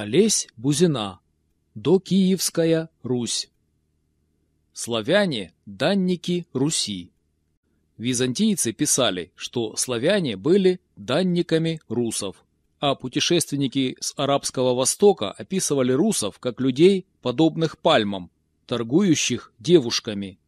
Олесь Бузина. Докиевская Русь. Славяне – данники Руси. Византийцы писали, что славяне были данниками русов, а путешественники с Арабского Востока описывали русов как людей, подобных пальмам, торгующих девушками.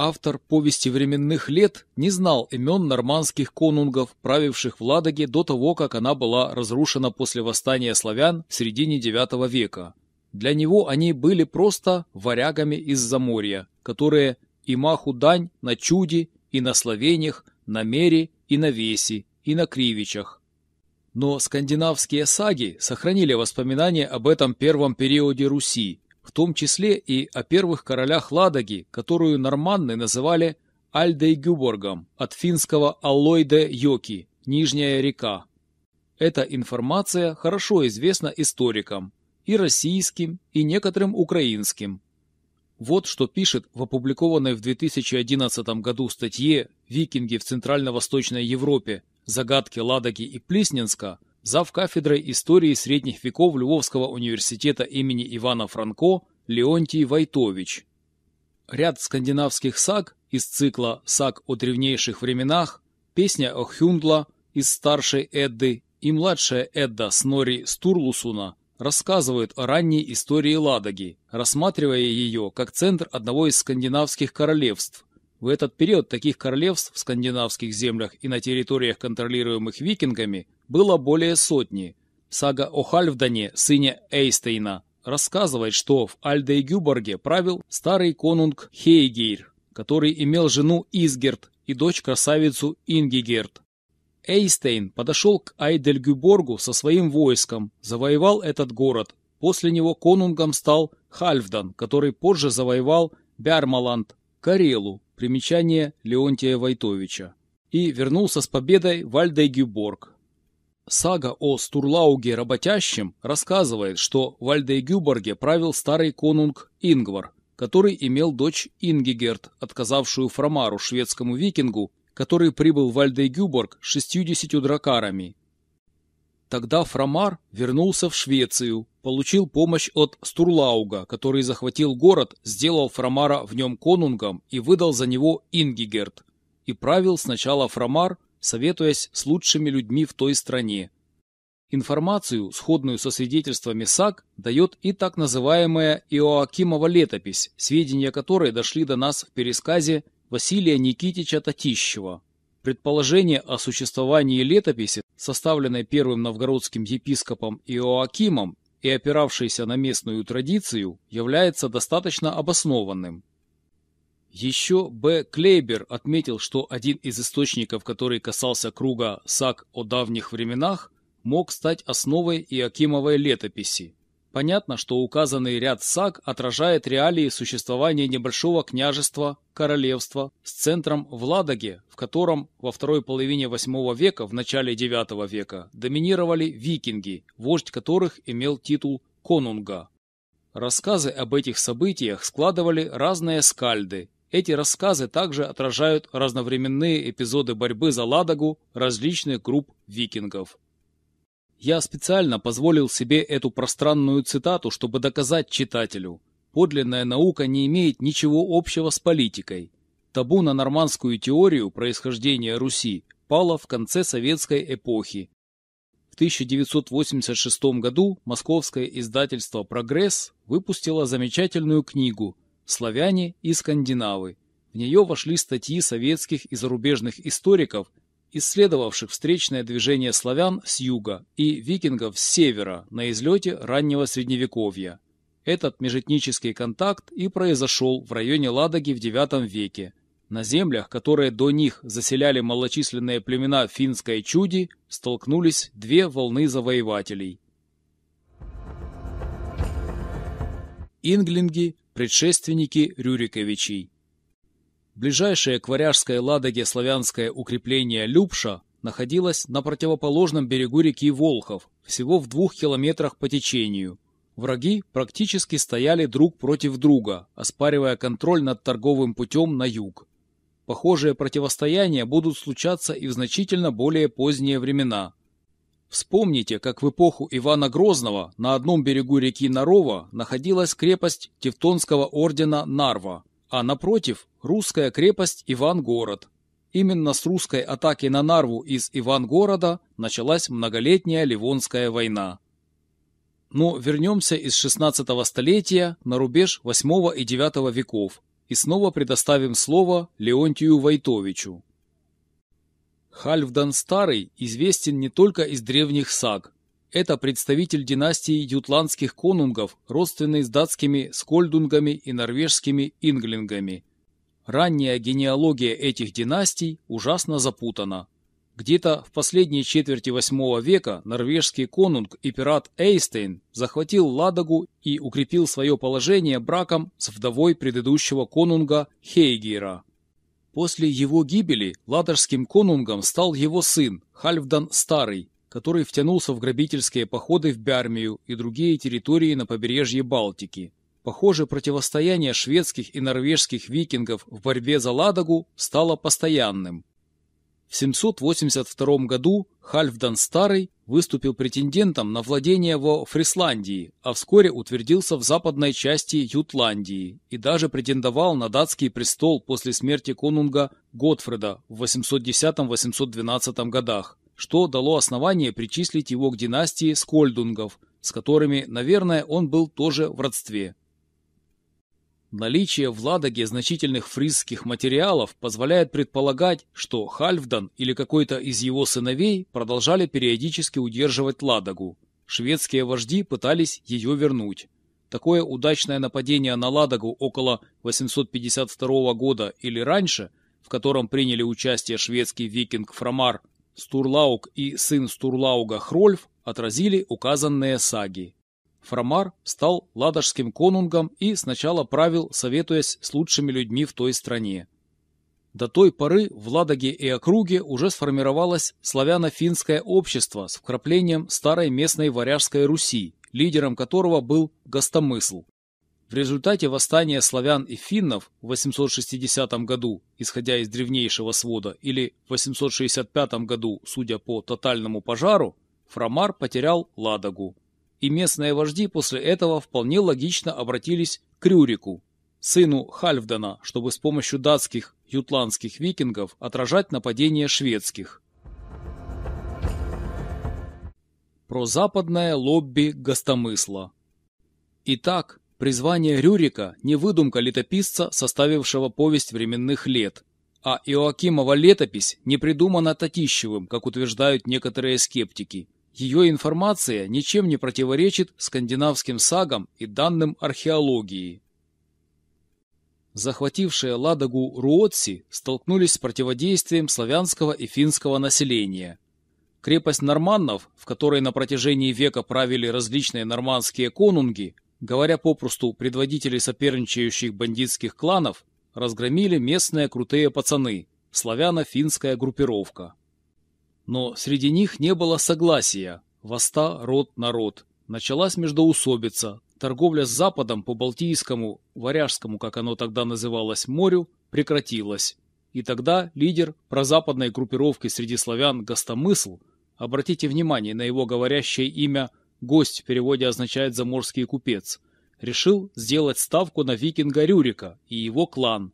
Автор «Повести временных лет» не знал имен нормандских конунгов, правивших в Ладоге до того, как она была разрушена после восстания славян в середине IX века. Для него они были просто варягами из Заморья, которые и маху дань на чуде и на словениях, на мере, и на весе, и на кривичах. Но скандинавские саги сохранили воспоминания об этом первом периоде Руси, в том числе и о первых королях Ладоги, которую норманны называли Альдейгюборгом, от финского Аллойде Йоки, Нижняя река. Эта информация хорошо известна историкам, и российским, и некоторым украинским, вот что пишет в опубликованной в 2011 году статье «Викинги в Центрально-Восточной Европе. Загадки Ладоги и Плисненска» зав. кафедрой истории средних веков Львовского университета имени Ивана Франко Леонтий Войтович. Ряд скандинавских саг из цикла «Саг о древнейших временах», песня о Хюндла из старшей Эдды и младшая Эдда Снори Стурлусуна рассказывают о ранней истории Ладоги, рассматривая ее как центр одного из скандинавских королевств. В этот период таких королевств в скандинавских землях и на территориях, контролируемых викингами, было более сотни. Сага о Хальфдане, сыне Эйстейна, рассказывает, что в Альдейгюборге правил старый конунг Хейгейр, который имел жену Изгерт и дочь-красавицу Ингигерт. Эйстейн подошел к Айдельгюборгу со своим войском, завоевал этот город. После него конунгом стал Хальфдан, который позже завоевал Бярмаланд, Карелу, примечание Леонтия Войтовича, и вернулся с победой в Альдейгюборг. Сага о Стурлауге работящем рассказывает, что в Альдейгюборге правил старый конунг Ингвар, который имел дочь Ингигерт, отказавшую Фрамару, шведскому викингу, который прибыл в с 60 дракарами. Тогда Фрамар вернулся в Швецию, получил помощь от Стурлауга, который захватил город, сделал Фрамара в нем конунгом и выдал за него Ингигерт. И правил сначала Фрамар, советуясь с лучшими людьми в той стране. Информацию, сходную со свидетельствами САК, дает и так называемая Иоакимова летопись, сведения которой дошли до нас в пересказе Василия Никитича Татищева. Предположение о существовании летописи, составленной первым новгородским епископом Иоакимом и опиравшейся на местную традицию, является достаточно обоснованным. Еще Б. Клейбер отметил, что один из источников, который касался круга САК о давних временах, мог стать основой Иоакимовой летописи. Понятно, что указанный ряд саг отражает реалии существования небольшого княжества, королевства с центром в Ладоге, в котором во второй половине VIII века, в начале IX века доминировали викинги, вождь которых имел титул конунга. Рассказы об этих событиях складывали разные скальды. Эти рассказы также отражают разновременные эпизоды борьбы за Ладогу различных групп викингов. Я специально позволил себе эту пространную цитату, чтобы доказать читателю. Подлинная наука не имеет ничего общего с политикой. Табу на нормандскую теорию происхождения Руси пало в конце советской эпохи. В 1986 году московское издательство «Прогресс» выпустило замечательную книгу «Славяне и скандинавы». В нее вошли статьи советских и зарубежных историков исследовавших встречное движение славян с юга и викингов с севера на излете раннего средневековья. Этот межэтнический контакт и произошел в районе Ладоги в IX веке. На землях, которые до них заселяли малочисленные племена финской чуди, столкнулись две волны завоевателей. Инглинги – предшественники Рюриковичей. Ближайшее к Варяжской Ладоге славянское укрепление Любша находилось на противоположном берегу реки Волхов, всего в двух километрах по течению. Враги практически стояли друг против друга, оспаривая контроль над торговым путем на юг. Похожие противостояния будут случаться и в значительно более поздние времена. Вспомните, как в эпоху Ивана Грозного на одном берегу реки Нарова находилась крепость Тевтонского ордена Нарва, а напротив – русская крепость Ивангород. Именно с русской атаки на Нарву из Ивангорода началась многолетняя Ливонская война. Но вернемся из 16 столетия на рубеж 8 и 9 веков и снова предоставим слово Леонтию Войтовичу. Хальфдан Старый известен не только из древних саг. Это представитель династии ютландских конунгов, родственный с датскими скольдунгами и норвежскими инглингами. Ранняя генеалогия этих династий ужасно запутана. Где-то в последней четверти VIII века норвежский конунг и пират Эйстейн захватил Ладогу и укрепил свое положение браком с вдовой предыдущего конунга Хейгера. После его гибели ладожским конунгом стал его сын Хальфдан Старый, который втянулся в грабительские походы в Бярмию и другие территории на побережье Балтики. Похоже, противостояние шведских и норвежских викингов в борьбе за Ладогу стало постоянным. В 782 году Хальфдан Старый выступил претендентом на владение во Фрисландии, а вскоре утвердился в западной части Ютландии и даже претендовал на датский престол после смерти конунга Готфреда в 810-812 годах, что дало основание причислить его к династии Скольдунгов, с которыми, наверное, он был тоже в родстве. Наличие в Ладоге значительных фризских материалов позволяет предполагать, что Хальфдан или какой-то из его сыновей продолжали периодически удерживать Ладогу. Шведские вожди пытались ее вернуть. Такое удачное нападение на Ладогу около 852 года или раньше, в котором приняли участие шведский викинг Фрамар, Стурлаук и сын Стурлауга Хрольф, отразили указанные саги. Фрамар стал ладожским конунгом и сначала правил, советуясь с лучшими людьми в той стране. До той поры в Ладоге и округе уже сформировалось славяно-финское общество с вкраплением старой местной варяжской Руси, лидером которого был Гостомысл. В результате восстания славян и финнов в 860 году, исходя из древнейшего свода, или в 865 году, судя по тотальному пожару, Фрамар потерял Ладогу и местные вожди после этого вполне логично обратились к Рюрику, сыну Хальфдена, чтобы с помощью датских ютландских викингов отражать нападения шведских. Про западное лобби гостомысла. Итак, призвание Рюрика не выдумка летописца, составившего повесть временных лет, а Иоакимова летопись не придумана Татищевым, как утверждают некоторые скептики – ее информация ничем не противоречит скандинавским сагам и данным археологии. Захватившие Ладогу Руотси столкнулись с противодействием славянского и финского населения. Крепость норманнов, в которой на протяжении века правили различные нормандские конунги, говоря попросту предводители соперничающих бандитских кланов, разгромили местные крутые пацаны, славяно-финская группировка. Но среди них не было согласия. Воста род народ. Началась междоусобица. Торговля с Западом по Балтийскому, Варяжскому, как оно тогда называлось, морю, прекратилась. И тогда лидер прозападной группировки среди славян Гостомысл, обратите внимание на его говорящее имя «гость» в переводе означает «заморский купец», решил сделать ставку на викинга Рюрика и его клан,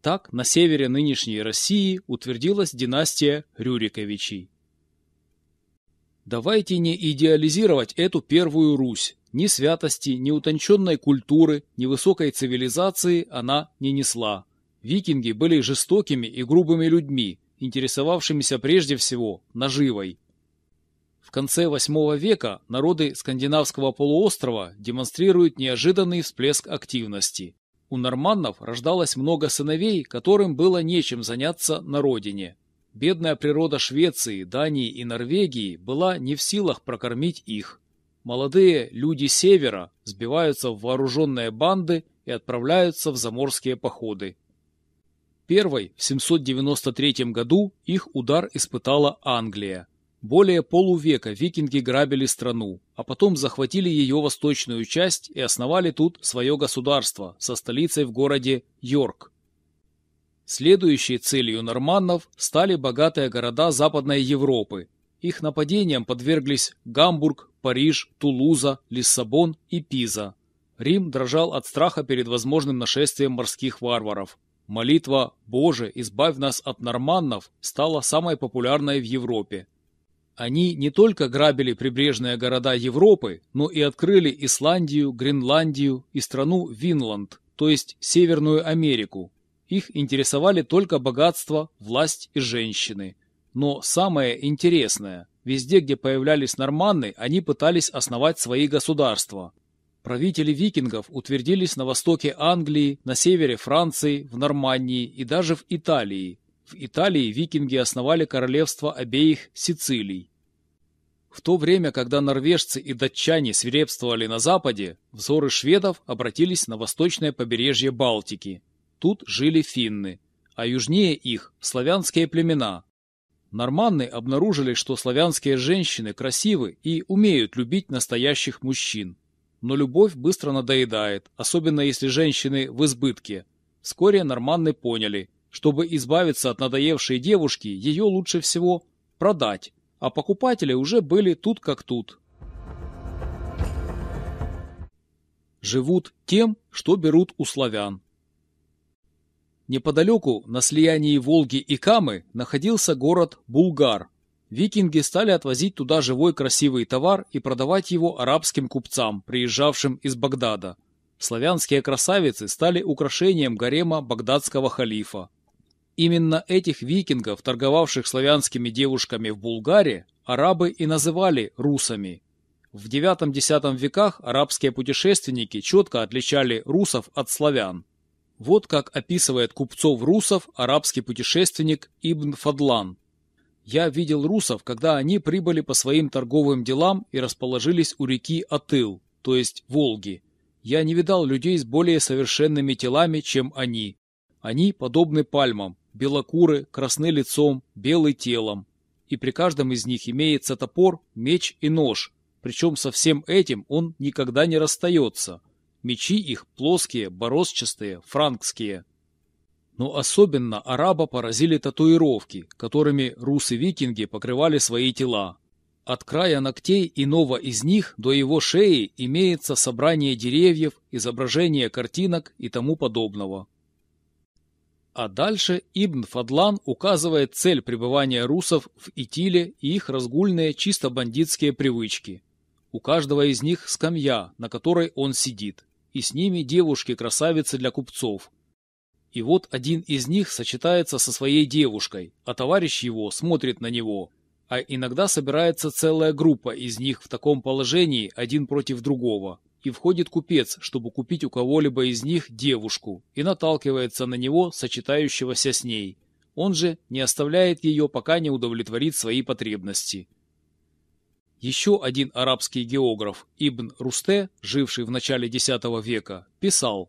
так на севере нынешней России утвердилась династия Рюриковичей. Давайте не идеализировать эту Первую Русь. Ни святости, ни утонченной культуры, ни высокой цивилизации она не несла. Викинги были жестокими и грубыми людьми, интересовавшимися прежде всего наживой. В конце VIII века народы скандинавского полуострова демонстрируют неожиданный всплеск активности. У норманнов рождалось много сыновей, которым было нечем заняться на родине. Бедная природа Швеции, Дании и Норвегии была не в силах прокормить их. Молодые люди севера сбиваются в вооруженные банды и отправляются в заморские походы. Первой в 793 году их удар испытала Англия. Более полувека викинги грабили страну, а потом захватили ее восточную часть и основали тут свое государство со столицей в городе Йорк. Следующей целью норманнов стали богатые города Западной Европы. Их нападениям подверглись Гамбург, Париж, Тулуза, Лиссабон и Пиза. Рим дрожал от страха перед возможным нашествием морских варваров. Молитва «Боже, избавь нас от норманнов» стала самой популярной в Европе. Они не только грабили прибрежные города Европы, но и открыли Исландию, Гренландию и страну Винланд, то есть Северную Америку. Их интересовали только богатство, власть и женщины. Но самое интересное, везде, где появлялись норманны, они пытались основать свои государства. Правители викингов утвердились на востоке Англии, на севере Франции, в Нормандии и даже в Италии, в Италии викинги основали королевство обеих Сицилий. В то время, когда норвежцы и датчане свирепствовали на западе, взоры шведов обратились на восточное побережье Балтики. Тут жили финны, а южнее их – славянские племена. Норманны обнаружили, что славянские женщины красивы и умеют любить настоящих мужчин. Но любовь быстро надоедает, особенно если женщины в избытке. Вскоре норманны поняли, чтобы избавиться от надоевшей девушки, ее лучше всего продать, а покупатели уже были тут как тут. Живут тем, что берут у славян. Неподалеку, на слиянии Волги и Камы, находился город Булгар. Викинги стали отвозить туда живой красивый товар и продавать его арабским купцам, приезжавшим из Багдада. Славянские красавицы стали украшением гарема багдадского халифа. Именно этих викингов, торговавших славянскими девушками в Булгаре, арабы и называли русами. В IX-X веках арабские путешественники четко отличали русов от славян. Вот как описывает купцов-русов арабский путешественник Ибн Фадлан. «Я видел русов, когда они прибыли по своим торговым делам и расположились у реки Атыл, то есть Волги. Я не видал людей с более совершенными телами, чем они. Они подобны пальмам, белокуры, красны лицом, белый телом. И при каждом из них имеется топор, меч и нож, причем со всем этим он никогда не расстается. Мечи их плоские, бороздчатые, франкские. Но особенно араба поразили татуировки, которыми русы-викинги покрывали свои тела. От края ногтей иного из них до его шеи имеется собрание деревьев, изображение картинок и тому подобного. А дальше Ибн Фадлан указывает цель пребывания русов в Итиле и их разгульные чисто бандитские привычки. У каждого из них скамья, на которой он сидит, и с ними девушки-красавицы для купцов. И вот один из них сочетается со своей девушкой, а товарищ его смотрит на него. А иногда собирается целая группа из них в таком положении один против другого и входит купец, чтобы купить у кого-либо из них девушку, и наталкивается на него, сочетающегося с ней. Он же не оставляет ее, пока не удовлетворит свои потребности. Еще один арабский географ, Ибн Русте, живший в начале X века, писал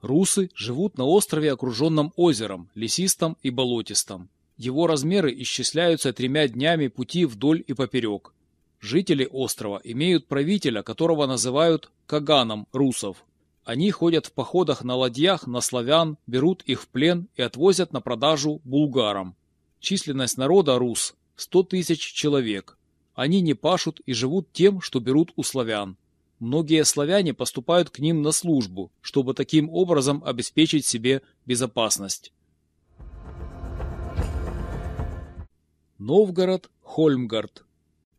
«Русы живут на острове, окруженном озером, лесистом и болотистом. Его размеры исчисляются тремя днями пути вдоль и поперек. Жители острова имеют правителя, которого называют Каганом русов. Они ходят в походах на ладьях на славян, берут их в плен и отвозят на продажу булгарам. Численность народа рус – 100 тысяч человек. Они не пашут и живут тем, что берут у славян. Многие славяне поступают к ним на службу, чтобы таким образом обеспечить себе безопасность. Новгород, Хольмгард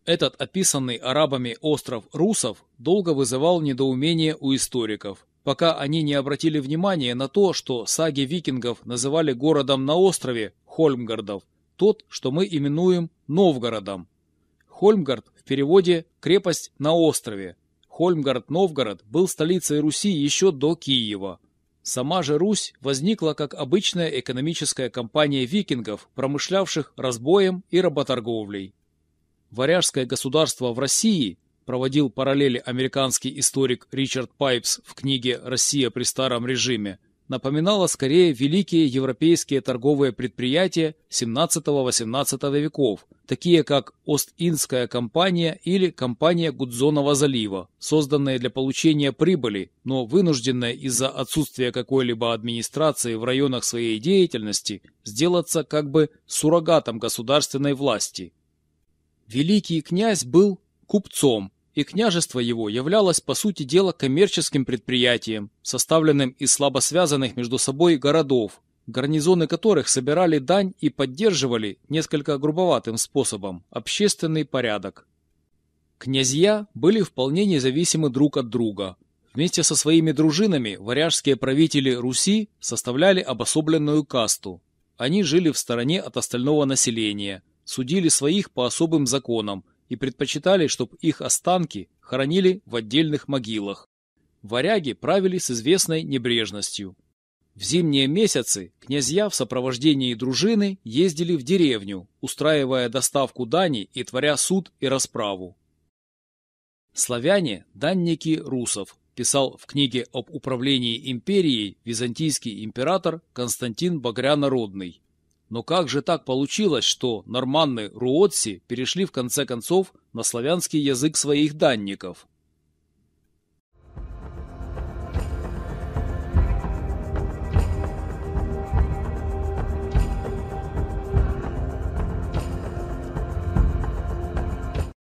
этот описанный арабами остров Русов долго вызывал недоумение у историков, пока они не обратили внимания на то, что саги викингов называли городом на острове Хольмгардов, тот, что мы именуем Новгородом. Хольмгард в переводе «крепость на острове». Хольмгард-Новгород был столицей Руси еще до Киева. Сама же Русь возникла как обычная экономическая компания викингов, промышлявших разбоем и работорговлей. Варяжское государство в России, проводил параллели американский историк Ричард Пайпс в книге «Россия при старом режиме», напоминало скорее великие европейские торговые предприятия XVII-XVIII веков, такие как Ост-Индская компания или компания Гудзонова залива, созданные для получения прибыли, но вынужденные из-за отсутствия какой-либо администрации в районах своей деятельности сделаться как бы суррогатом государственной власти – Великий князь был купцом, и княжество его являлось по сути дела коммерческим предприятием, составленным из слабо связанных между собой городов, гарнизоны которых собирали дань и поддерживали несколько грубоватым способом общественный порядок. Князья были вполне независимы друг от друга. Вместе со своими дружинами варяжские правители Руси составляли обособленную касту. Они жили в стороне от остального населения, судили своих по особым законам и предпочитали, чтобы их останки хоронили в отдельных могилах. Варяги правили с известной небрежностью. В зимние месяцы князья в сопровождении дружины ездили в деревню, устраивая доставку дани и творя суд и расправу. Славяне – данники русов, писал в книге об управлении империей византийский император Константин Багрянородный. Но как же так получилось, что норманны Руотси перешли в конце концов на славянский язык своих данников –